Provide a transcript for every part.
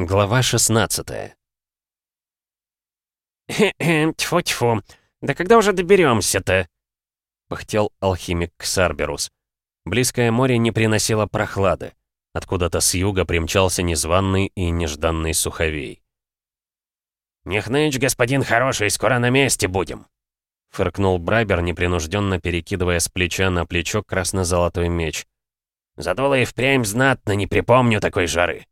Глава 16 «Тьфу-тьфу, да когда уже доберемся-то?» — пыхтел алхимик Ксарберус. Близкое море не приносило прохлады. Откуда-то с юга примчался незваный и нежданный суховей. «Не хнычь, господин хороший, скоро на месте будем!» Фыркнул Брайбер, непринужденно перекидывая с плеча на плечо красно-золотой меч. «Задуло и впрямь знатно, не припомню такой жары!»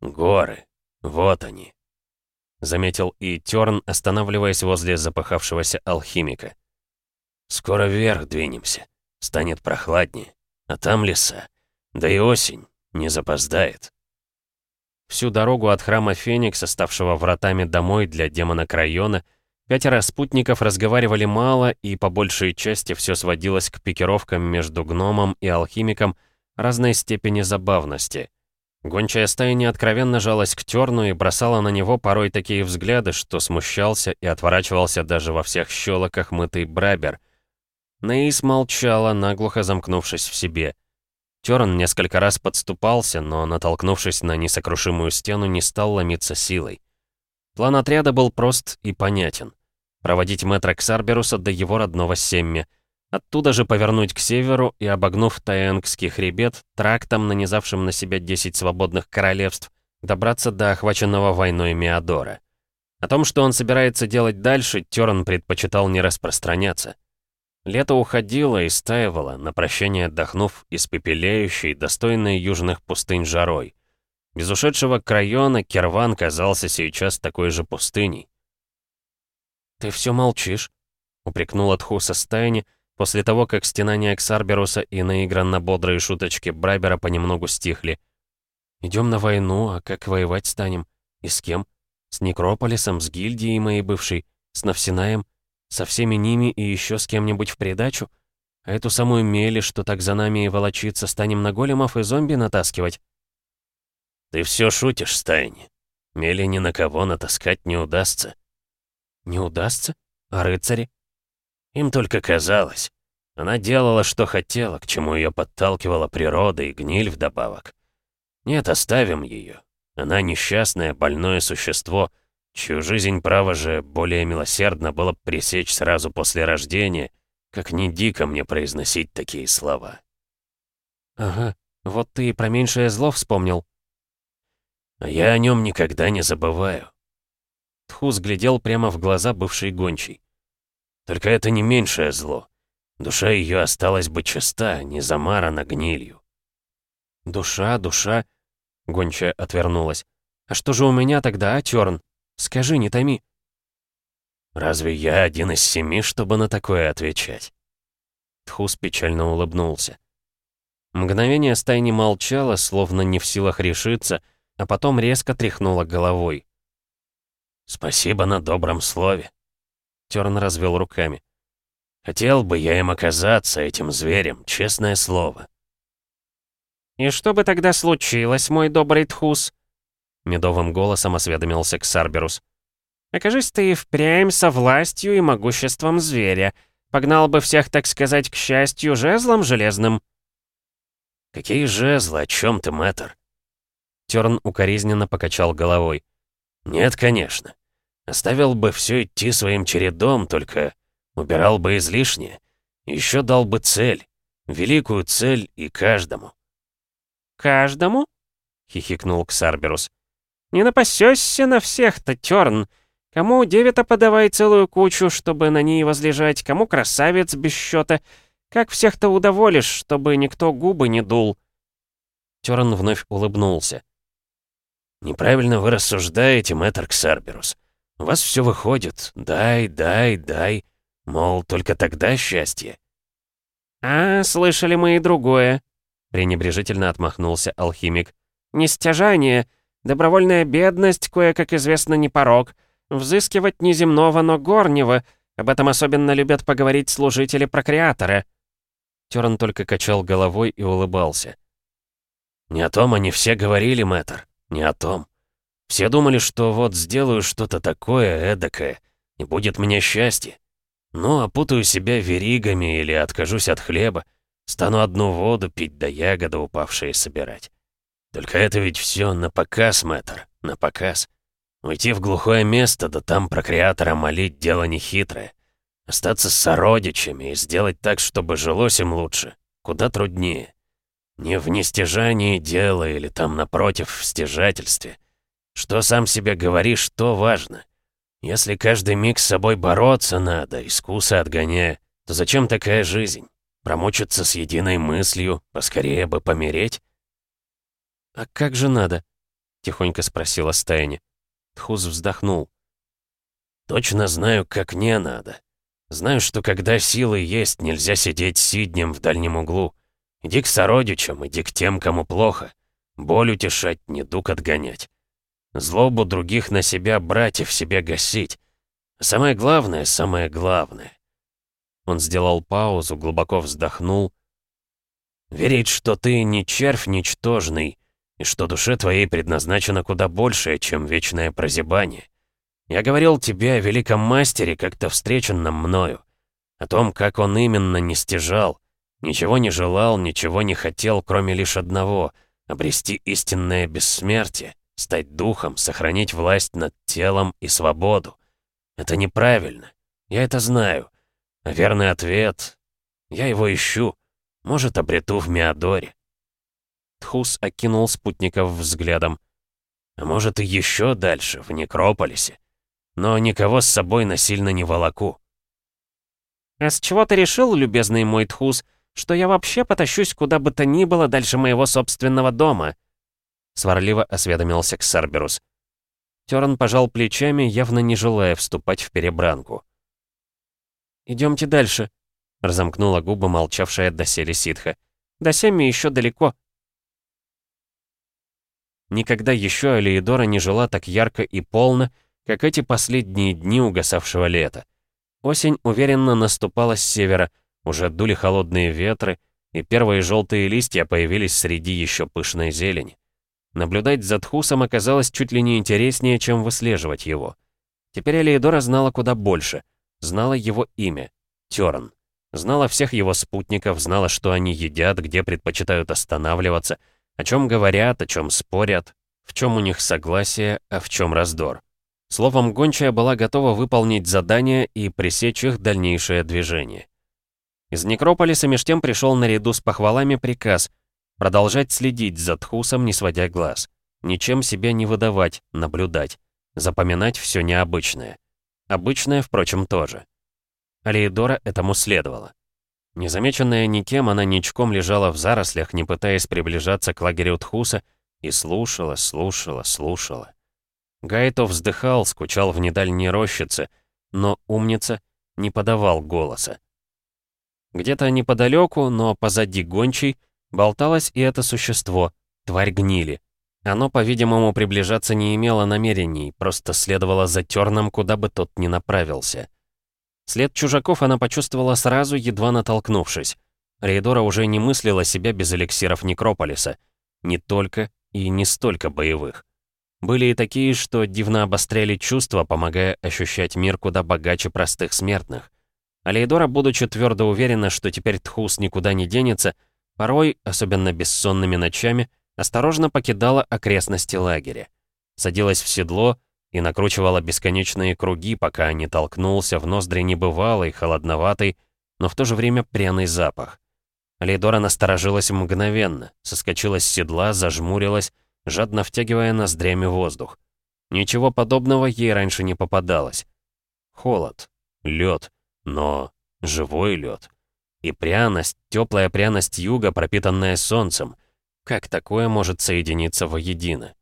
«Горы, вот они!» Заметил и Тёрн, останавливаясь возле запыхавшегося алхимика. «Скоро вверх двинемся, станет прохладнее, а там леса, да и осень, не запоздает». Всю дорогу от храма Феникса, ставшего вратами домой для демона Крайона, пятеро спутников разговаривали мало, и по большей части все сводилось к пикировкам между гномом и алхимиком разной степени забавности. Гончая стая неоткровенно жалась к Терну и бросала на него порой такие взгляды, что смущался и отворачивался даже во всех щелоках мытый Брабер. Наис молчала, наглухо замкнувшись в себе — Терн несколько раз подступался, но, натолкнувшись на несокрушимую стену, не стал ломиться силой. План отряда был прост и понятен. Проводить мэтра Ксарберуса до его родного Семми. Оттуда же повернуть к северу и, обогнув Таэнгский хребет, трактом, нанизавшим на себя 10 свободных королевств, добраться до охваченного войной Меодора. О том, что он собирается делать дальше, Терн предпочитал не распространяться. Лето уходило и стаивало, на прощание отдохнув испепеляющей, достойной южных пустынь жарой. Без ушедшего крайона Керван казался сейчас такой же пустыней. «Ты все молчишь», — упрекнула Тхуса Стайни, после того, как стенания Ксарберуса и наигранно бодрые шуточки Брайбера понемногу стихли. Идем на войну, а как воевать станем? И с кем? С Некрополисом, с гильдией моей бывшей, с Навсинаем?» Со всеми ними и еще с кем-нибудь в придачу? А эту самую мели, что так за нами и волочиться, станем на големов и зомби натаскивать? Ты все шутишь, Стайни. Мели ни на кого натаскать не удастся. Не удастся? А рыцари? Им только казалось. Она делала, что хотела, к чему ее подталкивала природа и гниль вдобавок. Нет, оставим ее. Она несчастное, больное существо, чью жизнь, право же, более милосердно было пресечь сразу после рождения, как не дико мне произносить такие слова. «Ага, вот ты и про меньшее зло вспомнил». «А я о нем никогда не забываю». Тхус глядел прямо в глаза бывшей гончей. «Только это не меньшее зло. Душа ее осталась бы чиста, не замарана гнилью». «Душа, душа...» — гончая отвернулась. «А что же у меня тогда, а, Тёрн?» Скажи, не томи». «Разве я один из семи, чтобы на такое отвечать?» Тхус печально улыбнулся. Мгновение стайни молчала, словно не в силах решиться, а потом резко тряхнула головой. «Спасибо на добром слове», — Терн развел руками. «Хотел бы я им оказаться, этим зверем, честное слово». «И что бы тогда случилось, мой добрый Тхус?» Медовым голосом осведомился Ксарберус. «Окажись ты и впрямь со властью и могуществом зверя. Погнал бы всех, так сказать, к счастью, жезлом железным». «Какие жезлы? О чем ты, мэтр?» Терн укоризненно покачал головой. «Нет, конечно. Оставил бы все идти своим чередом, только убирал бы излишнее. Еще дал бы цель. Великую цель и каждому». «Каждому?» — хихикнул Ксарберус. Не напасешься на всех-то, Тёрн. Кому деви-то подавай целую кучу, чтобы на ней возлежать, кому красавец без счета. Как всех-то удоволишь, чтобы никто губы не дул?» Тёрн вновь улыбнулся. «Неправильно вы рассуждаете, мэтр Ксарберус. У вас все выходит. Дай, дай, дай. Мол, только тогда счастье». «А, слышали мы и другое», — пренебрежительно отмахнулся алхимик. «Нестяжание. Добровольная бедность, кое-как известно, не порог. Взыскивать не земного, но горнего. Об этом особенно любят поговорить служители прокреатора». Терн только качал головой и улыбался. «Не о том они все говорили, мэтр, не о том. Все думали, что вот сделаю что-то такое, эдакое, и будет мне счастье. Ну, опутаю себя веригами или откажусь от хлеба, стану одну воду пить да ягоды упавшие собирать. Только это ведь все на показ, мэтр, на показ. Уйти в глухое место, да там про креатора молить дело нехитрое. Остаться с сородичами и сделать так, чтобы жилось им лучше, куда труднее. Не в нестяжании дело или там, напротив, в стяжательстве. Что сам себе говоришь, то важно. Если каждый миг с собой бороться надо, искусы отгоняя, то зачем такая жизнь? Промучиться с единой мыслью, поскорее бы помереть? «А как же надо?» — тихонько спросила Стайни. Тхуз вздохнул. «Точно знаю, как не надо. Знаю, что когда силы есть, нельзя сидеть сиднем в дальнем углу. Иди к сородичам, иди к тем, кому плохо. Боль утешать, недуг отгонять. Злобу других на себя брать и в себе гасить. самое главное, самое главное. Он сделал паузу, глубоко вздохнул. Верить, что ты не червь ничтожный, и что душе твоей предназначено куда большее, чем вечное прозябание. Я говорил тебе о великом мастере, как-то встреченном мною, о том, как он именно не стяжал, Ничего не желал, ничего не хотел, кроме лишь одного — обрести истинное бессмертие, стать духом, сохранить власть над телом и свободу. Это неправильно. Я это знаю. А верный ответ... Я его ищу. Может, обрету в Миадоре. Тхус окинул спутников взглядом. А может, и еще дальше, в Некрополисе. Но никого с собой насильно не волоку. «А с чего ты решил, любезный мой Тхус, что я вообще потащусь куда бы то ни было дальше моего собственного дома?» Сварливо осведомился Ксарберус. Терн пожал плечами, явно не желая вступать в перебранку. Идемте дальше», — разомкнула губы молчавшая доселе ситха. «До Семи еще далеко». Никогда еще Алиедора не жила так ярко и полно, как эти последние дни угасавшего лета. Осень уверенно наступала с севера, уже дули холодные ветры, и первые желтые листья появились среди еще пышной зелени. Наблюдать за Тхусом оказалось чуть ли не интереснее, чем выслеживать его. Теперь Элеидора знала куда больше. Знала его имя — Терн. Знала всех его спутников, знала, что они едят, где предпочитают останавливаться, о чем говорят, о чем спорят, в чем у них согласие, а в чем раздор. Словом, гончая была готова выполнить задание и пресечь их дальнейшее движение. Из Некрополиса меж тем пришел наряду с похвалами приказ продолжать следить за Тхусом, не сводя глаз. Ничем себя не выдавать, наблюдать. Запоминать все необычное. Обычное, впрочем, тоже. Алиедора этому следовало. Незамеченная никем, она ничком лежала в зарослях, не пытаясь приближаться к лагерю Тхуса, и слушала, слушала, слушала. Гайто вздыхал, скучал в недальней рощице, но умница не подавал голоса. Где-то неподалеку, но позади гончей, болталось и это существо, тварь гнили. Оно, по-видимому, приближаться не имело намерений, просто следовало за терном, куда бы тот ни направился. След чужаков она почувствовала сразу, едва натолкнувшись. Рейдора уже не мыслила себя без эликсиров Некрополиса. Не только и не столько боевых. Были и такие, что дивно обостряли чувства, помогая ощущать мир куда богаче простых смертных. Алейдора, будучи твердо уверена, что теперь Тхус никуда не денется, порой, особенно бессонными ночами, осторожно покидала окрестности лагеря. Садилась в седло и накручивала бесконечные круги, пока не толкнулся в ноздри небывалый, холодноватый, но в то же время пряный запах. Алейдора насторожилась мгновенно, соскочила с седла, зажмурилась, жадно втягивая ноздрями воздух. Ничего подобного ей раньше не попадалось. Холод, лед, но живой лед. И пряность, теплая пряность юга, пропитанная солнцем. Как такое может соединиться воедино?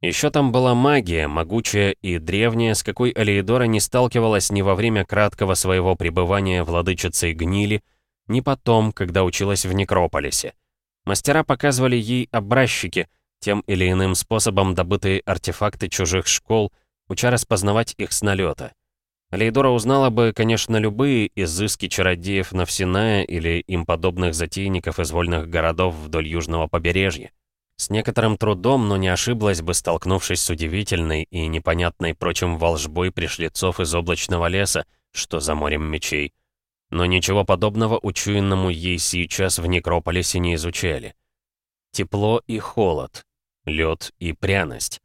Еще там была магия, могучая и древняя, с какой Алиедора не сталкивалась ни во время краткого своего пребывания владычицей гнили, ни потом, когда училась в Некрополисе. Мастера показывали ей образчики, тем или иным способом добытые артефакты чужих школ, уча распознавать их с налета. Лейдора узнала бы, конечно, любые изыски чародеев Навсиная или им подобных затейников из вольных городов вдоль южного побережья. С некоторым трудом, но не ошиблась бы, столкнувшись с удивительной и непонятной прочим волжбой пришлицов из облачного леса, что за морем мечей. Но ничего подобного учуянному ей сейчас в Некрополисе не изучали. Тепло и холод, лед и пряность.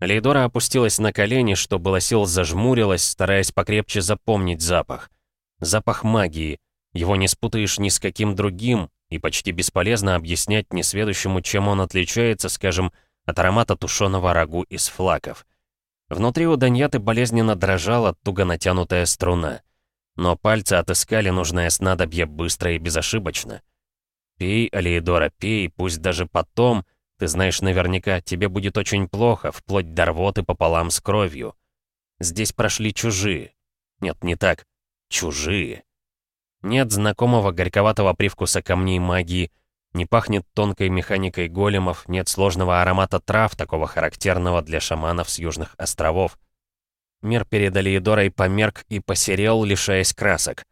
Лейдора опустилась на колени, что было сил зажмурилась, стараясь покрепче запомнить запах. Запах магии. Его не спутаешь ни с каким другим, и почти бесполезно объяснять несведущему, чем он отличается, скажем, от аромата тушеного рагу из флаков. Внутри у Даньяты болезненно дрожала туго натянутая струна. Но пальцы отыскали нужное снадобье быстро и безошибочно. «Пей, Алиедора, пей, пусть даже потом», ты знаешь наверняка, тебе будет очень плохо, вплоть до рвоты пополам с кровью. Здесь прошли чужие. Нет, не так. Чужие. Нет знакомого горьковатого привкуса камней магии, не пахнет тонкой механикой големов, нет сложного аромата трав, такого характерного для шаманов с южных островов. Мир перед Алиедорой померк и посерел, лишаясь красок.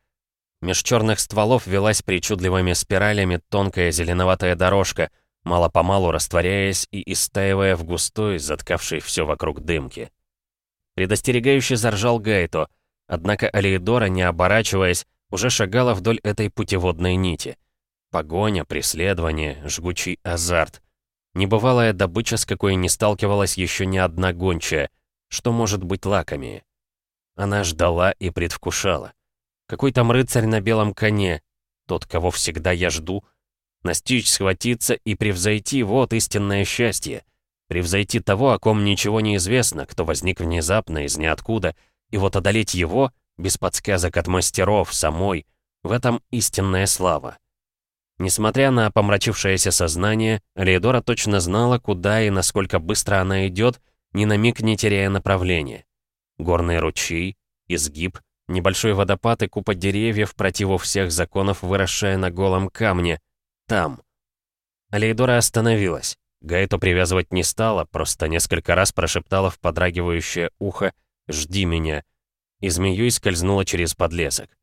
Меж черных стволов велась причудливыми спиралями тонкая зеленоватая дорожка — мало-помалу растворяясь и истаивая в густой, заткавшей все вокруг дымки. Предостерегающе заржал Гайто, однако Алиедора, не оборачиваясь, уже шагала вдоль этой путеводной нити. Погоня, преследование, жгучий азарт. Небывалая добыча, с какой не сталкивалась еще ни одна гончая, что может быть лакомее. Она ждала и предвкушала. Какой там рыцарь на белом коне, тот, кого всегда я жду — Настичь, схватиться и превзойти — вот истинное счастье. Превзойти того, о ком ничего не известно, кто возник внезапно из ниоткуда, и вот одолеть его, без подсказок от мастеров, самой, в этом истинная слава. Несмотря на помрачившееся сознание, Леодора точно знала, куда и насколько быстро она идет, ни на миг не теряя направления. Горные ручей, изгиб, небольшой водопад и купа деревьев противу всех законов, выросшая на голом камне — там. Алейдора остановилась. Гайто привязывать не стала, просто несколько раз прошептала в подрагивающее ухо «Жди меня!» и змеей скользнула через подлесок.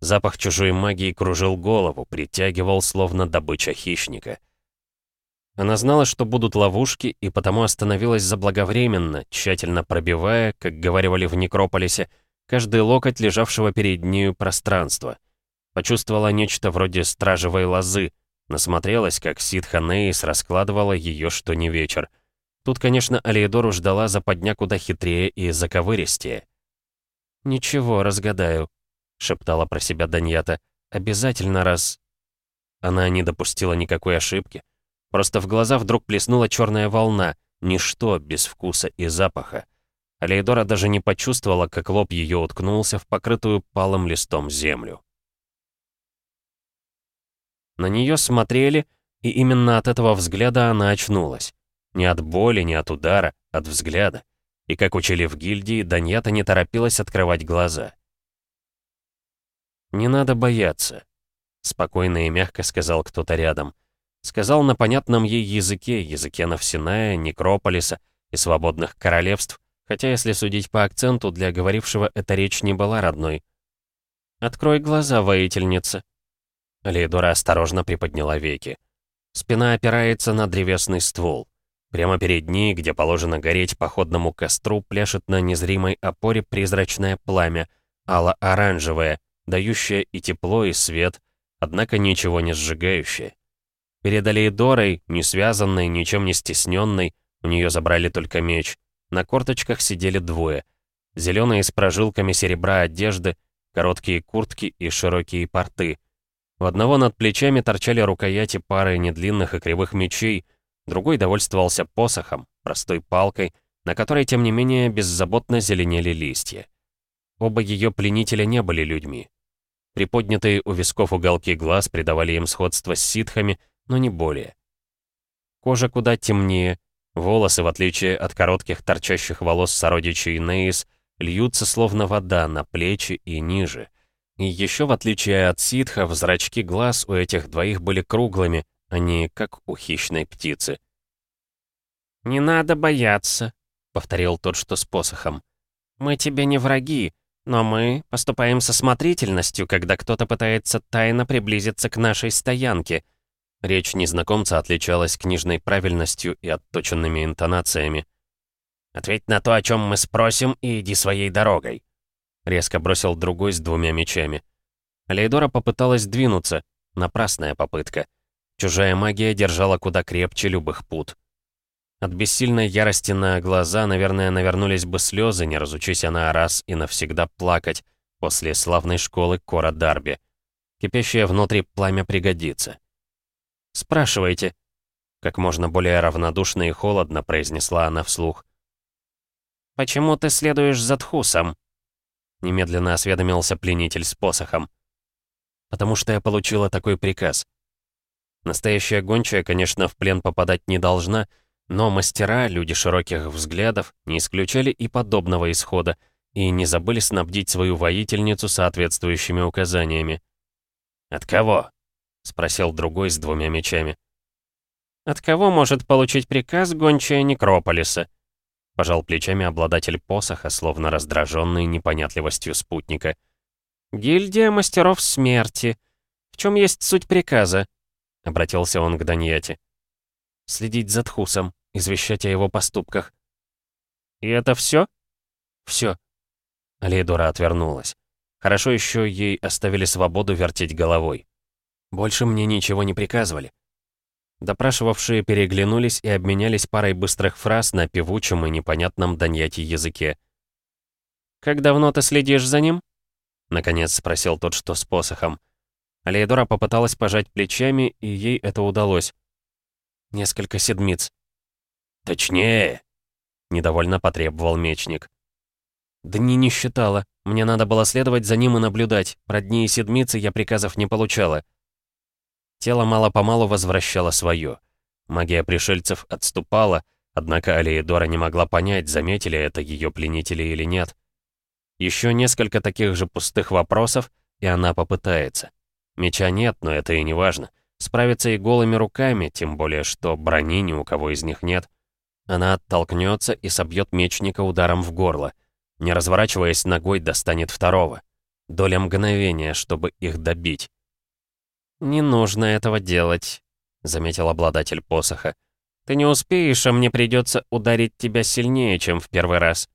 Запах чужой магии кружил голову, притягивал, словно добыча хищника. Она знала, что будут ловушки, и потому остановилась заблаговременно, тщательно пробивая, как говорили в Некрополисе, каждый локоть лежавшего перед нею пространства. Почувствовала нечто вроде стражевой лозы, Насмотрелась, как ситха Нейс раскладывала ее что не вечер. Тут, конечно, Алиедору ждала западня куда хитрее и заковыристее. «Ничего, разгадаю», — шептала про себя Даньята. «Обязательно раз...» Она не допустила никакой ошибки. Просто в глаза вдруг плеснула черная волна, ничто без вкуса и запаха. Алейдора даже не почувствовала, как лоб ее уткнулся в покрытую палым листом землю. На нее смотрели, и именно от этого взгляда она очнулась. Не от боли, не от удара, от взгляда. И как учили в гильдии, Даньята не торопилась открывать глаза. «Не надо бояться», — спокойно и мягко сказал кто-то рядом. Сказал на понятном ей языке, языке Навсиная, Некрополиса и свободных королевств, хотя, если судить по акценту, для говорившего эта речь не была родной. «Открой глаза, воительница», Лейдора осторожно приподняла веки. Спина опирается на древесный ствол. Прямо перед ней, где положено гореть походному костру, пляшет на незримой опоре призрачное пламя, ало-оранжевое, дающее и тепло, и свет, однако ничего не сжигающее. Перед Алейдорой, не связанной, ничем не стесненной, у нее забрали только меч. На корточках сидели двое. Зеленые с прожилками серебра одежды, короткие куртки и широкие порты — у одного над плечами торчали рукояти пары недлинных и кривых мечей, другой довольствовался посохом, простой палкой, на которой, тем не менее, беззаботно зеленели листья. Оба ее пленителя не были людьми. Приподнятые у висков уголки глаз придавали им сходство с ситхами, но не более. Кожа куда темнее, волосы, в отличие от коротких торчащих волос сородичей Нейс, льются словно вода на плечи и ниже — и еще в отличие от ситхов, зрачки глаз у этих двоих были круглыми, а не как у хищной птицы. «Не надо бояться», — повторил тот, что с посохом. «Мы тебе не враги, но мы поступаем со смотрительностью, когда кто-то пытается тайно приблизиться к нашей стоянке». Речь незнакомца отличалась книжной правильностью и отточенными интонациями. «Ответь на то, о чем мы спросим, и иди своей дорогой». Резко бросил другой с двумя мечами. Лейдора попыталась двинуться. Напрасная попытка. Чужая магия держала куда крепче любых пут. От бессильной ярости на глаза, наверное, навернулись бы слезы, не разучись она раз и навсегда плакать после славной школы Кора Дарби. Кипящее внутри пламя пригодится. «Спрашивайте», — как можно более равнодушно и холодно произнесла она вслух. «Почему ты следуешь за Тхусом?» Немедленно осведомился пленитель с посохом. «Потому что я получила такой приказ». Настоящая гончая, конечно, в плен попадать не должна, но мастера, люди широких взглядов, не исключали и подобного исхода, и не забыли снабдить свою воительницу соответствующими указаниями. «От кого?» — спросил другой с двумя мечами. «От кого может получить приказ гончая Некрополиса?» Пожал плечами обладатель посоха, словно раздраженный непонятливостью спутника. «Гильдия мастеров смерти. В чем есть суть приказа?» Обратился он к Даньяте. «Следить за Тхусом извещать о его поступках. «И это все? Все. Алейдора отвернулась. Хорошо еще ей оставили свободу вертеть головой. Больше мне ничего не приказывали. Допрашивавшие переглянулись и обменялись парой быстрых фраз на певучем и непонятном Даньяте языке. «Как давно ты следишь за ним?» Наконец спросил тот, что с посохом. Алейдора попыталась пожать плечами, и ей это удалось. «Несколько седмиц», «Точнее!» — недовольно потребовал мечник. «Дни не считала. Мне надо было следовать за ним и наблюдать. Про дни и седмицы я приказов не получала». Тело мало-помалу возвращало свое. Магия пришельцев отступала, однако Алиедора не могла понять, заметили это ее пленители или нет. Еще несколько таких же пустых вопросов, и она попытается. Меча нет, но это и не важно. Справиться и голыми руками, тем более, что брони ни у кого из них нет. Она оттолкнется и собьет мечника ударом в горло. Не разворачиваясь ногой, достанет второго. Доля мгновения, чтобы их добить. «Не нужно этого делать», — заметил обладатель посоха. «Ты не успеешь, а мне придется ударить тебя сильнее, чем в первый раз».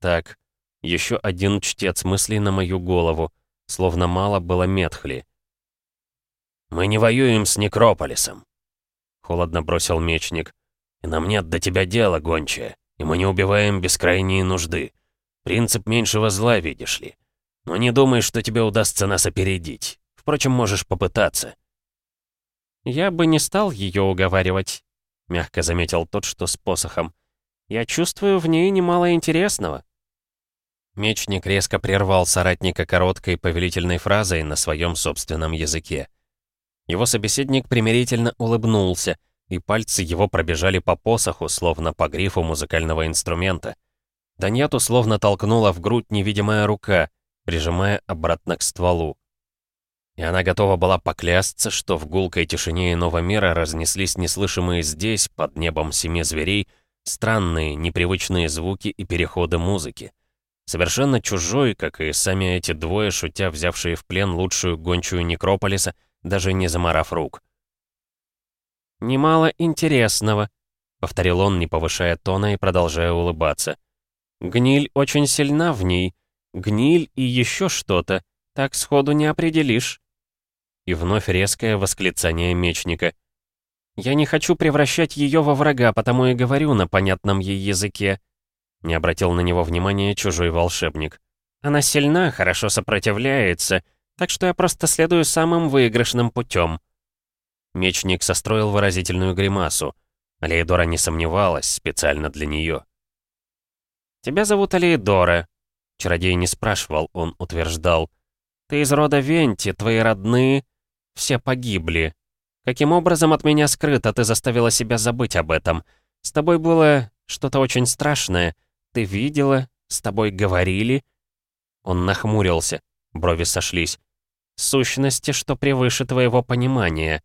Так, еще один чтец мыслей на мою голову, словно мало было метхли. «Мы не воюем с Некрополисом», — холодно бросил мечник. И нам нет до тебя дела, гончая, и мы не убиваем без крайней нужды. Принцип меньшего зла, видишь ли. Но не думай, что тебе удастся нас опередить. Впрочем, можешь попытаться». «Я бы не стал ее уговаривать», — мягко заметил тот, что с посохом. «Я чувствую в ней немало интересного». Мечник резко прервал соратника короткой повелительной фразой на своем собственном языке. Его собеседник примирительно улыбнулся — и пальцы его пробежали по посоху, словно по грифу музыкального инструмента. Даньяту словно толкнула в грудь невидимая рука, прижимая обратно к стволу. И она готова была поклясться, что в гулкой тишине иного мира разнеслись неслышимые здесь, под небом семи зверей, странные, непривычные звуки и переходы музыки. Совершенно чужой, как и сами эти двое, шутя взявшие в плен лучшую гончую Некрополиса, даже не заморав рук. «Немало интересного», — повторил он, не повышая тона и продолжая улыбаться. «Гниль очень сильна в ней. Гниль и еще что-то. Так сходу не определишь». И вновь резкое восклицание мечника. «Я не хочу превращать ее во врага, потому и говорю на понятном ей языке», — не обратил на него внимания чужой волшебник. «Она сильна, хорошо сопротивляется, так что я просто следую самым выигрышным путем. Мечник состроил выразительную гримасу. Алеидора не сомневалась, специально для нее. «Тебя зовут Алеидора», — чародей не спрашивал, он утверждал. «Ты из рода Венти, твои родные, все погибли. Каким образом от меня скрыто ты заставила себя забыть об этом? С тобой было что-то очень страшное. Ты видела, с тобой говорили?» Он нахмурился, брови сошлись. «Сущности, что превыше твоего понимания».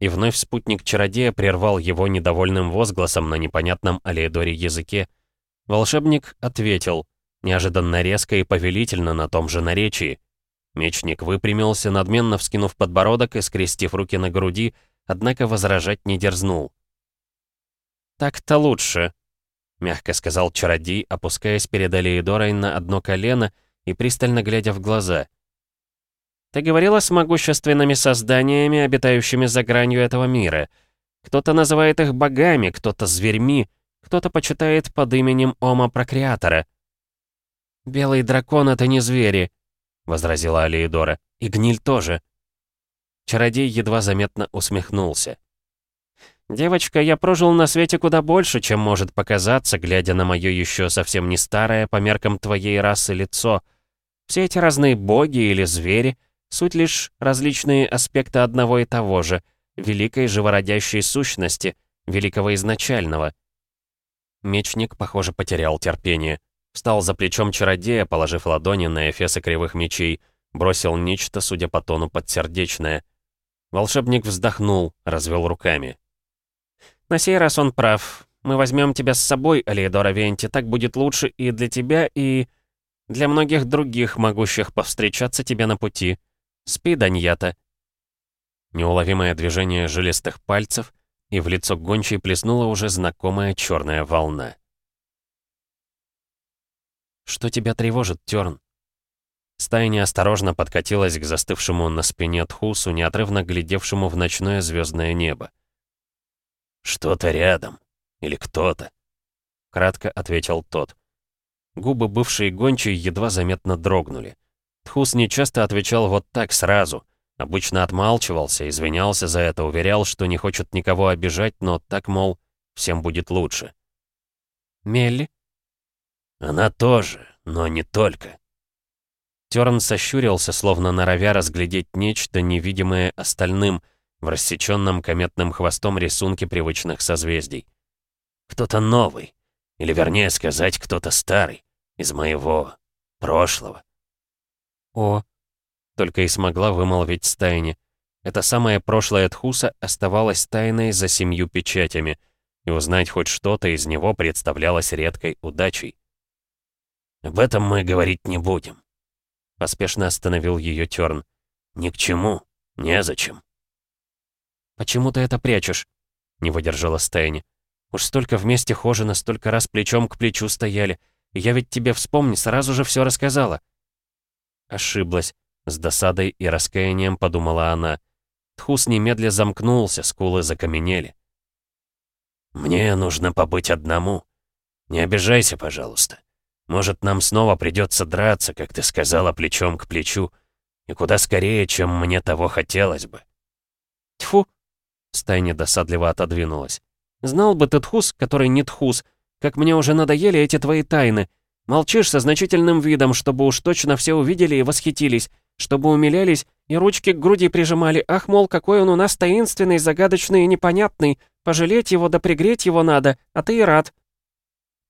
И вновь спутник чародея прервал его недовольным возгласом на непонятном Алеидоре языке. Волшебник ответил, неожиданно резко и повелительно на том же наречии. Мечник выпрямился, надменно вскинув подбородок и скрестив руки на груди, однако возражать не дерзнул. «Так-то лучше», — мягко сказал чародей, опускаясь перед Алеидорой на одно колено и пристально глядя в глаза. Ты говорила с могущественными созданиями, обитающими за гранью этого мира. Кто-то называет их богами, кто-то зверьми, кто-то почитает под именем Ома Прокреатора. «Белый дракон — это не звери», — возразила Алиедора. «И гниль тоже». Чародей едва заметно усмехнулся. «Девочка, я прожил на свете куда больше, чем может показаться, глядя на мое еще совсем не старое по меркам твоей расы лицо. Все эти разные боги или звери — суть лишь различные аспекты одного и того же, великой живородящей сущности, великого изначального». Мечник, похоже, потерял терпение. Встал за плечом чародея, положив ладони на эфесы кривых мечей, бросил нечто, судя по тону, подсердечное. Волшебник вздохнул, развел руками. На сей раз он прав. Мы возьмем тебя с собой, Алиэдора Венти, так будет лучше и для тебя, и... для многих других, могущих повстречаться тебе на пути. Спи, Даньята». Неуловимое движение жилистых пальцев, и в лицо гончей плеснула уже знакомая черная волна. «Что тебя тревожит, Тёрн?» Стая неосторожно подкатилась к застывшему на спине Тхусу, неотрывно глядевшему в ночное звездное небо. «Что-то рядом. Или кто-то», — кратко ответил тот. Губы бывшей гончей едва заметно дрогнули. Тхус нечасто отвечал вот так сразу. Обычно отмалчивался, извинялся за это, уверял, что не хочет никого обижать, но так, мол, всем будет лучше. «Мелли?» «Она тоже, но не только». Терн сощурился, словно норовя разглядеть нечто невидимое остальным — в рассеченном кометным хвостом рисунке привычных созвездий. Кто-то новый, или вернее сказать, кто-то старый, из моего прошлого. О, только и смогла вымолвить стайне. Это самое прошлое Тхуса оставалось тайной за семью печатями, и узнать хоть что-то из него представлялось редкой удачей. «Об этом мы говорить не будем», — поспешно остановил ее Тёрн. «Ни к чему, незачем». «Почему ты это прячешь?» — не выдержала Стайни. «Уж столько вместе хожено, столько раз плечом к плечу стояли. Я ведь тебе, вспомни, сразу же все рассказала». Ошиблась. С досадой и раскаянием подумала она. Тхус немедля замкнулся, скулы закаменели. «Мне нужно побыть одному. Не обижайся, пожалуйста. Может, нам снова придется драться, как ты сказала, плечом к плечу, и куда скорее, чем мне того хотелось бы». «Тьфу!» Стайня досадливо отодвинулась. «Знал бы ты Тхус, который не Тхус, как мне уже надоели эти твои тайны. Молчишь со значительным видом, чтобы уж точно все увидели и восхитились, чтобы умилялись и ручки к груди прижимали. Ах, мол, какой он у нас таинственный, загадочный и непонятный. Пожалеть его да пригреть его надо, а ты и рад».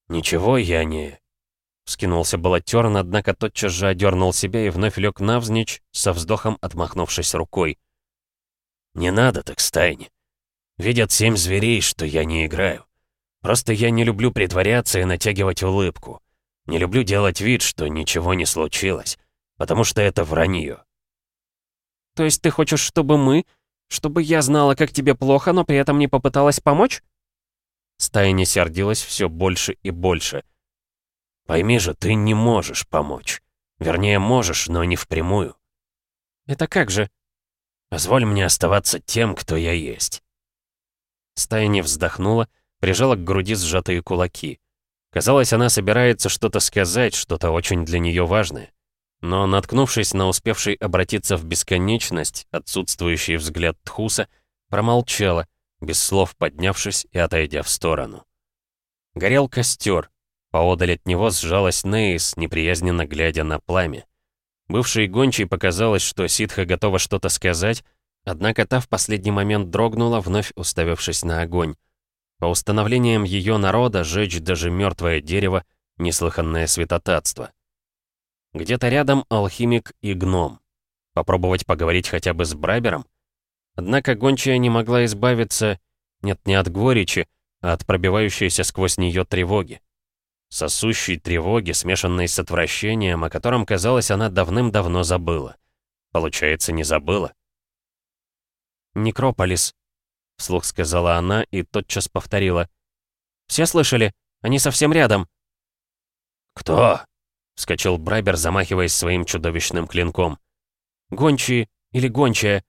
«Ничего я не...» Вскинулся было Терн, однако тотчас же одернул себя и вновь лег навзничь, со вздохом отмахнувшись рукой. «Не надо так, стайни. Видят семь зверей, что я не играю. Просто я не люблю притворяться и натягивать улыбку. Не люблю делать вид, что ничего не случилось, потому что это вранье. То есть ты хочешь, чтобы мы, чтобы я знала, как тебе плохо, но при этом не попыталась помочь? Стая сердилась все больше и больше. Пойми же, ты не можешь помочь. Вернее, можешь, но не впрямую. Это как же? Позволь мне оставаться тем, кто я есть. Стая вздохнула, прижала к груди сжатые кулаки. Казалось, она собирается что-то сказать, что-то очень для нее важное. Но, наткнувшись на успевший обратиться в бесконечность, отсутствующий взгляд Тхуса, промолчала, без слов поднявшись и отойдя в сторону. Горел костер. Поодаль от него сжалась Нейс, неприязненно глядя на пламя. Бывшей гончей показалось, что ситха готова что-то сказать, Однако та в последний момент дрогнула, вновь уставившись на огонь. По установлениям ее народа, жечь даже мертвое дерево — неслыханное святотатство. Где-то рядом алхимик и гном. Попробовать поговорить хотя бы с Брабером? Однако гончая не могла избавиться, нет, не от горечи, а от пробивающейся сквозь нее тревоги. Сосущей тревоги, смешанной с отвращением, о котором, казалось, она давным-давно забыла. Получается, не забыла. «Некрополис», — вслух сказала она и тотчас повторила. «Все слышали? Они совсем рядом». «Кто?» — вскочил Брайбер, замахиваясь своим чудовищным клинком. «Гончие или гончая?»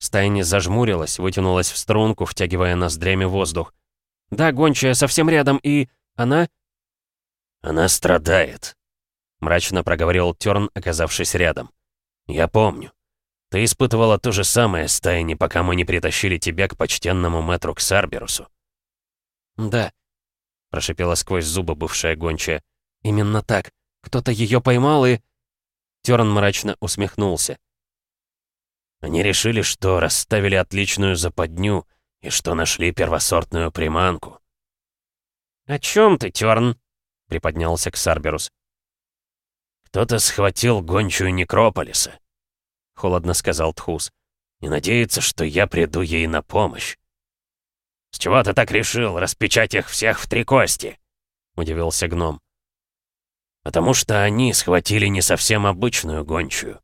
Стайни зажмурилась, вытянулась в струнку, втягивая ноздрями воздух. «Да, гончая совсем рядом, и... она...» «Она страдает», — мрачно проговорил Тёрн, оказавшись рядом. «Я помню. Ты испытывала то же самое, Стайни, пока мы не притащили тебя к почтенному мэтру Ксарберусу». «Да», — прошипела сквозь зубы бывшая гончая. «Именно так. Кто-то ее поймал и...» Тёрн мрачно усмехнулся. Они решили, что расставили отличную западню и что нашли первосортную приманку. «О чем ты, Тёрн?» — приподнялся Ксарберус. «Кто-то схватил гончую Некрополиса», — холодно сказал Тхус, «и надеется, что я приду ей на помощь». «С чего ты так решил распечать их всех в три кости?» — удивился гном. «Потому что они схватили не совсем обычную гончую.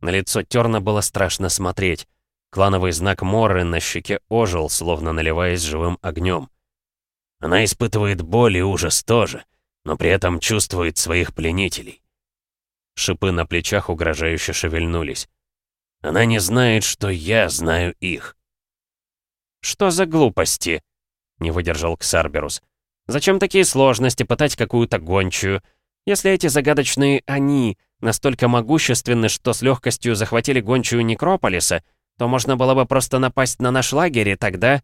На лицо Терна было страшно смотреть. Клановый знак Морры на щеке ожил, словно наливаясь живым огнем. Она испытывает боль и ужас тоже, но при этом чувствует своих пленителей. Шипы на плечах угрожающе шевельнулись. Она не знает, что я знаю их. «Что за глупости?» — не выдержал Ксарберус. «Зачем такие сложности пытать какую-то гончую? Если эти загадочные «они» настолько могущественны, что с легкостью захватили гончую Некрополиса, то можно было бы просто напасть на наш лагерь, и тогда...»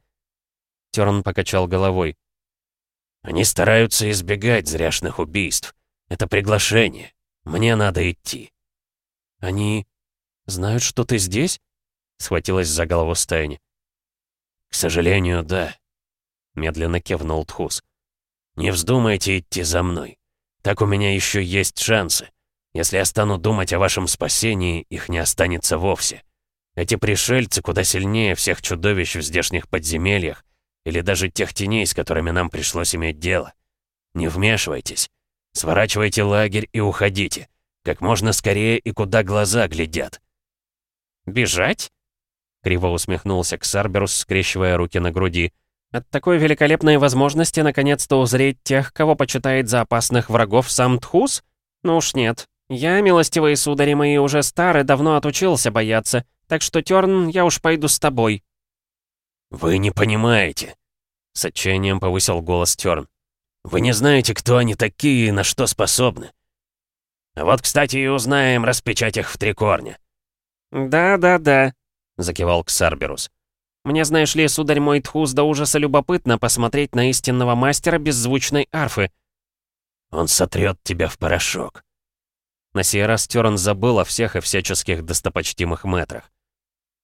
Терн покачал головой. «Они стараются избегать зряшных убийств. Это приглашение. Мне надо идти». «Они знают, что ты здесь?» Схватилась за голову Стайни. «К сожалению, да», — медленно кивнул Тхус. «Не вздумайте идти за мной. Так у меня еще есть шансы. Если я стану думать о вашем спасении, их не останется вовсе. Эти пришельцы куда сильнее всех чудовищ в здешних подземельях, или даже тех теней, с которыми нам пришлось иметь дело. Не вмешивайтесь. Сворачивайте лагерь и уходите. Как можно скорее и куда глаза глядят. «Бежать?» — криво усмехнулся Ксарберус, скрещивая руки на груди. «От такой великолепной возможности наконец-то узреть тех, кого почитает за опасных врагов сам Тхус? Ну уж нет, «Я, милостивые судари мои, уже старый, давно отучился бояться, так что, Тёрн, я уж пойду с тобой». «Вы не понимаете», — с отчаянием повысил голос Тёрн. «Вы не знаете, кто они такие и на что способны. А вот, кстати, и узнаем, распечать их в три корня». «Да-да-да», — закивал Ксарберус. «Мне, знаешь ли, сударь мой Тхус до ужаса любопытно посмотреть на истинного мастера беззвучной арфы». «Он сотрет тебя в порошок», на сей раз Терн забыл о всех и всяческих достопочтимых метрах.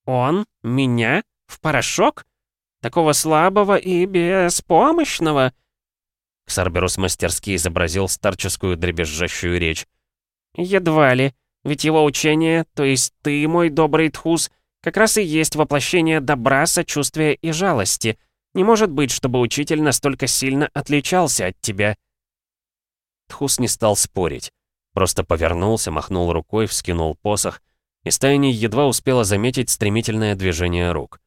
«Он? Меня? В порошок? Такого слабого и беспомощного?» Ксарберус мастерски изобразил старческую дребезжащую речь. «Едва ли. Ведь его учение, то есть ты, мой добрый Тхус, как раз и есть воплощение добра, сочувствия и жалости. Не может быть, чтобы учитель настолько сильно отличался от тебя». Тхус не стал спорить. Просто повернулся, махнул рукой, вскинул посох, и Стайни едва успела заметить стремительное движение рук.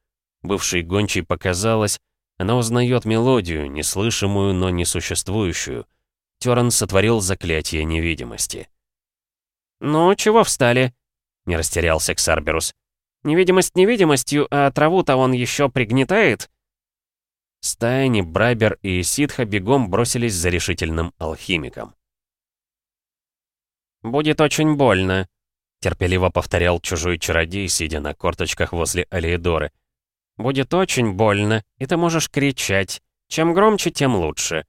Бывший гончий показалось, она узнает мелодию, неслышимую, но несуществующую. Теран сотворил заклятие невидимости. «Ну, чего встали?» — не растерялся Ксарберус. «Невидимость невидимостью, а траву-то он еще пригнетает?» Стайни, Брайбер и Ситха бегом бросились за решительным алхимиком. «Будет очень больно», — терпеливо повторял чужой чародей, сидя на корточках возле Алиедоры. «Будет очень больно, и ты можешь кричать. Чем громче, тем лучше».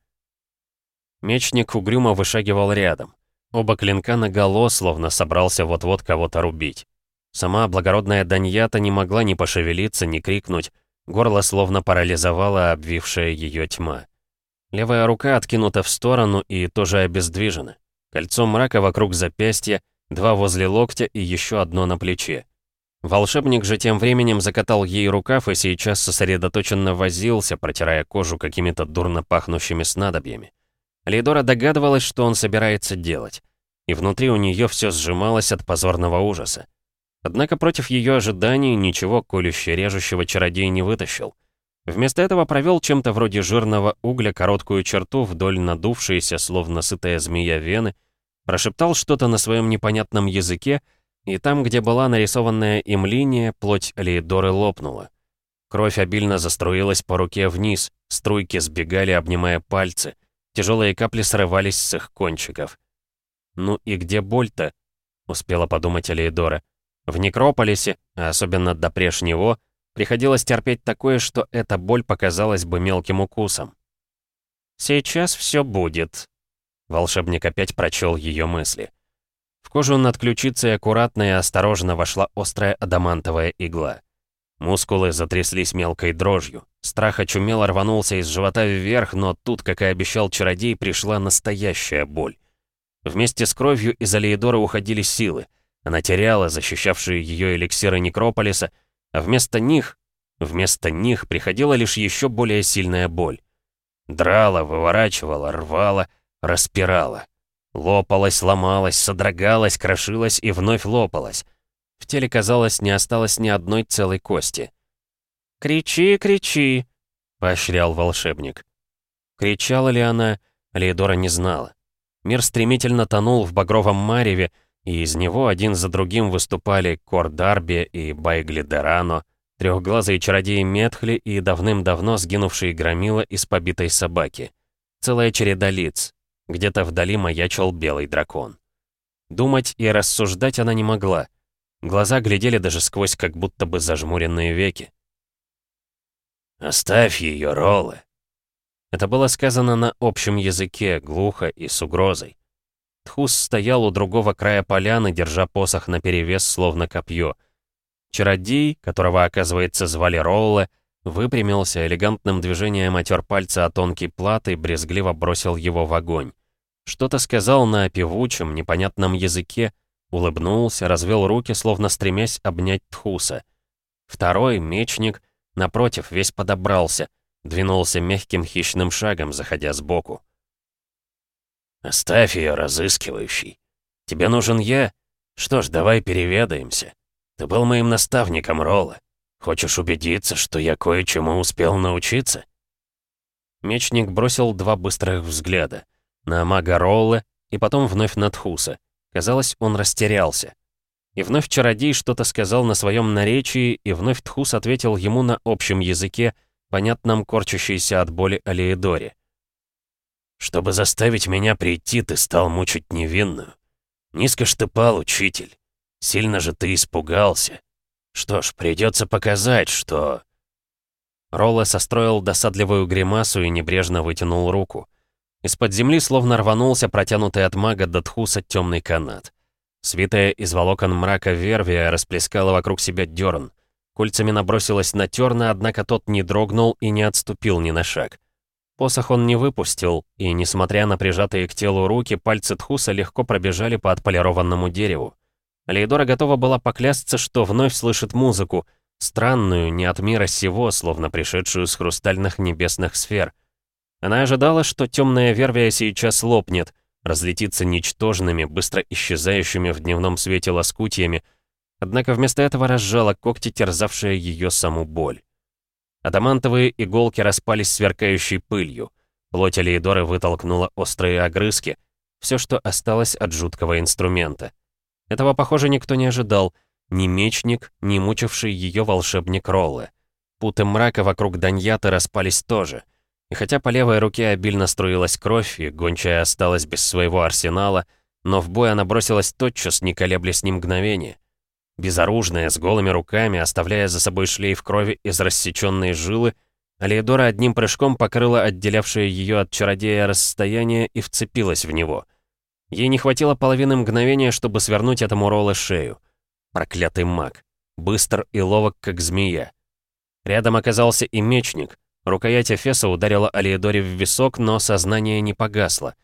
Мечник угрюмо вышагивал рядом. Оба клинка наголо, словно собрался вот-вот кого-то рубить. Сама благородная Даньята не могла ни пошевелиться, ни крикнуть. Горло словно парализовала обвившая ее тьма. Левая рука откинута в сторону и тоже обездвижена. Кольцо мрака вокруг запястья, два возле локтя и еще одно на плече. Волшебник же тем временем закатал ей рукав и сейчас сосредоточенно возился, протирая кожу какими-то дурно пахнущими снадобьями. Лейдора догадывалась, что он собирается делать. И внутри у нее все сжималось от позорного ужаса. Однако против ее ожиданий ничего колюще-режущего чародей не вытащил. Вместо этого провел чем-то вроде жирного угля короткую черту вдоль надувшейся, словно сытая змея вены, прошептал что-то на своем непонятном языке, и там, где была нарисованная им линия, плоть Леидоры лопнула. Кровь обильно заструилась по руке вниз, струйки сбегали, обнимая пальцы. Тяжелые капли срывались с их кончиков. «Ну и где боль-то?» — успела подумать Алейдора. В Некрополисе, а особенно до прежнего, приходилось терпеть такое, что эта боль показалась бы мелким укусом. «Сейчас все будет», — волшебник опять прочел ее мысли. В кожу над ключицей аккуратно и осторожно вошла острая адамантовая игла. Мускулы затряслись мелкой дрожью. Страх очумело рванулся из живота вверх, но тут, как и обещал чародей, пришла настоящая боль. Вместе с кровью из Алиедора уходили силы. Она теряла защищавшие ее эликсиры Некрополиса, а вместо них, вместо них приходила лишь еще более сильная боль. Драла, выворачивала, рвала, распирала. Лопалась, ломалась, содрогалась, крошилась и вновь лопалась. В теле, казалось, не осталось ни одной целой кости. «Кричи, кричи!» — поощрял волшебник. Кричала ли она, Леидора не знала. Мир стремительно тонул в багровом мареве, и из него один за другим выступали Кор Дарби и Байгли Дерано, трехглазые чародеи Метхли и давным-давно сгинувшие громила из побитой собаки. Целая череда лиц. Где-то вдали маячил белый дракон. Думать и рассуждать она не могла. Глаза глядели даже сквозь как будто бы зажмуренные веки. «Оставь ее, Роллы!» Это было сказано на общем языке, глухо и с угрозой. Тхус стоял у другого края поляны, держа посох наперевес, словно копье. Чародей, которого, оказывается, звали Ролле, выпрямился, элегантным движением отер пальцы о тонкий плат и брезгливо бросил его в огонь. Что-то сказал на певучем, непонятном языке, Улыбнулся, развел руки, словно стремясь обнять Тхуса. Второй, мечник, напротив, весь подобрался, двинулся мягким хищным шагом, заходя сбоку. «Оставь ее, разыскивающий. Тебе нужен я? Что ж, давай переведаемся. Ты был моим наставником, Ролла. Хочешь убедиться, что я кое-чему успел научиться?» Мечник бросил два быстрых взгляда. На мага Ролла и потом вновь на Тхуса. Казалось, он растерялся. И вновь чародей что-то сказал на своем наречии, и вновь Тхус ответил ему на общем языке, понятном корчащейся от боли Алиэдоре. «Чтобы заставить меня прийти, ты стал мучить невинную. Низко ж ты пал, учитель. Сильно же ты испугался. Что ж, придется показать, что...» Ролла состроил досадливую гримасу и небрежно вытянул руку. Из-под земли словно рванулся протянутый от мага до тхуса темный канат. Свитая из волокон мрака вервия расплескала вокруг себя дерн. Кольцами набросилась на терна, однако тот не дрогнул и не отступил ни на шаг. Посох он не выпустил, и, несмотря на прижатые к телу руки, пальцы Тхуса легко пробежали по отполированному дереву. Лейдора готова была поклясться, что вновь слышит музыку, странную, не от мира сего, словно пришедшую с хрустальных небесных сфер — она ожидала, что темная вервия сейчас лопнет, разлетится ничтожными, быстро исчезающими в дневном свете лоскутьями, однако вместо этого разжала когти, терзавшие ее саму боль. Адамантовые иголки распались сверкающей пылью. Плоть Алиедоры вытолкнула острые огрызки, все, что осталось от жуткого инструмента. Этого, похоже, никто не ожидал, ни мечник, ни мучивший ее волшебник Роллы. Путы мрака вокруг Даньята распались тоже — и хотя по левой руке обильно струилась кровь, и гончая осталась без своего арсенала, но в бой она бросилась тотчас, не колеблясь ни мгновения. Безоружная, с голыми руками, оставляя за собой шлейф крови из рассеченной жилы, Алиедора одним прыжком покрыла отделявшее ее от чародея расстояние и вцепилась в него. Ей не хватило половины мгновения, чтобы свернуть этому Ролле шею. Проклятый маг. Быстр и ловок, как змея. Рядом оказался и мечник — Рукоять Эфеса ударила Алиэдоре в висок, но сознание не погасло.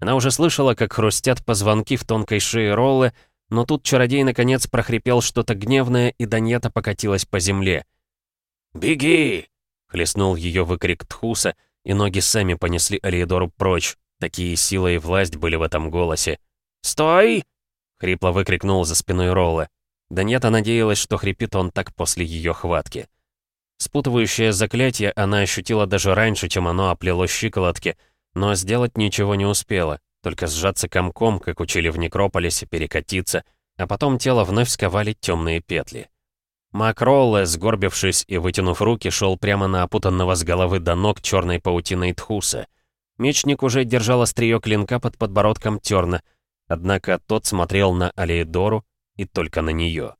Она уже слышала, как хрустят позвонки в тонкой шее Роллы, но тут чародей наконец прохрипел что-то гневное, и Даньята покатилась по земле. «Беги!» — хлестнул ее выкрик Тхуса, и ноги сами понесли Алиэдору прочь. Такие сила и власть были в этом голосе. «Стой!» — хрипло выкрикнул за спиной Роллы. Даньята надеялась, что хрипит он так после ее хватки. Спутывающее заклятие она ощутила даже раньше, чем оно оплело щиколотки, но сделать ничего не успела, только сжаться комком, как учили в Некрополисе, перекатиться, а потом тело вновь сковали темные петли. Макролле, сгорбившись и вытянув руки, шел прямо на опутанного с головы до ног черной паутиной Тхуса. Мечник уже держал острие клинка под подбородком Терна, однако тот смотрел на Алиедору и только на нее.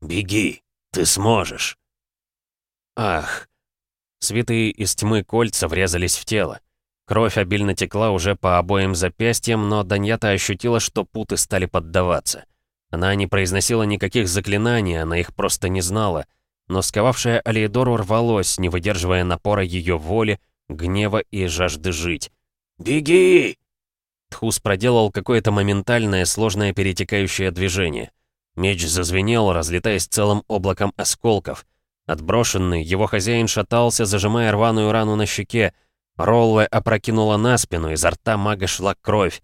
«Беги, ты сможешь!» Ах! Святые из тьмы кольца врезались в тело. Кровь обильно текла уже по обоим запястьям, но Даньята ощутила, что путы стали поддаваться. Она не произносила никаких заклинаний, она их просто не знала, но сковавшая Алиедору рвалось, не выдерживая напора ее воли, гнева и жажды жить. «Беги!» Тхус проделал какое-то моментальное, сложное перетекающее движение. Меч зазвенел, разлетаясь целым облаком осколков. Отброшенный, его хозяин шатался, зажимая рваную рану на щеке. Ролле опрокинула на спину, изо рта мага шла кровь.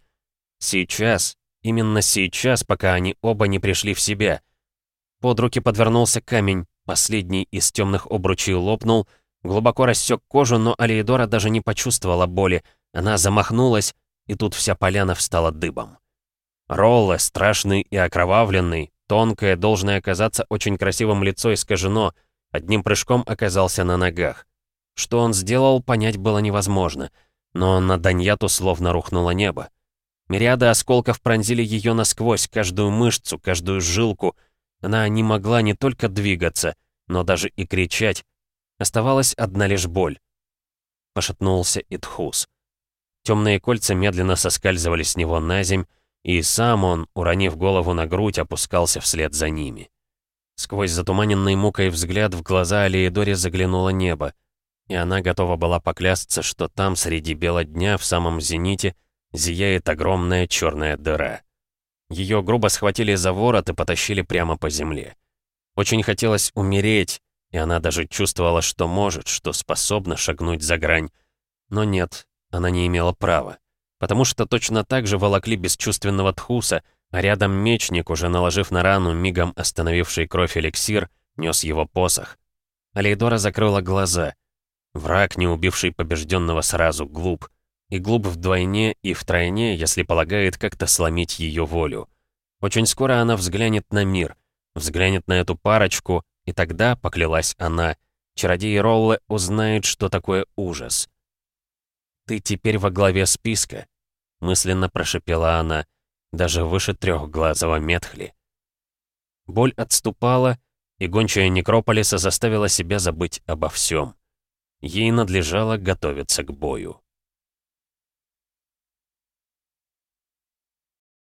Сейчас, именно сейчас, пока они оба не пришли в себя. Под руки подвернулся камень, последний из темных обручей лопнул, глубоко рассек кожу, но Алиедора даже не почувствовала боли. Она замахнулась, и тут вся поляна встала дыбом. Ролле, страшный и окровавленный, тонкое, должное оказаться очень красивым лицо искажено, одним прыжком оказался на ногах. Что он сделал, понять было невозможно, но на Даньяту словно рухнуло небо. Мириады осколков пронзили ее насквозь, каждую мышцу, каждую жилку. Она не могла не только двигаться, но даже и кричать. Оставалась одна лишь боль. Пошатнулся Итхус. Темные кольца медленно соскальзывали с него на земь, и сам он, уронив голову на грудь, опускался вслед за ними. Сквозь затуманенный мукой взгляд в глаза Алиедоре заглянуло небо, и она готова была поклясться, что там, среди бела дня, в самом зените, зияет огромная черная дыра. Ее грубо схватили за ворот и потащили прямо по земле. Очень хотелось умереть, и она даже чувствовала, что может, что способна шагнуть за грань. Но нет, она не имела права. Потому что точно так же волокли бесчувственного тхуса, рядом мечник, уже наложив на рану мигом остановивший кровь эликсир, нес его посох. Алейдора закрыла глаза. Враг, не убивший побежденного сразу, глуп. И глуп вдвойне и втройне, если полагает как-то сломить ее волю. Очень скоро она взглянет на мир, взглянет на эту парочку, и тогда, поклялась она, чародей Ролле узнает, что такое ужас. «Ты теперь во главе списка», — мысленно прошепела она, даже выше трехглазого Метхли. Боль отступала, и гончая Некрополиса заставила себя забыть обо всем. Ей надлежало готовиться к бою.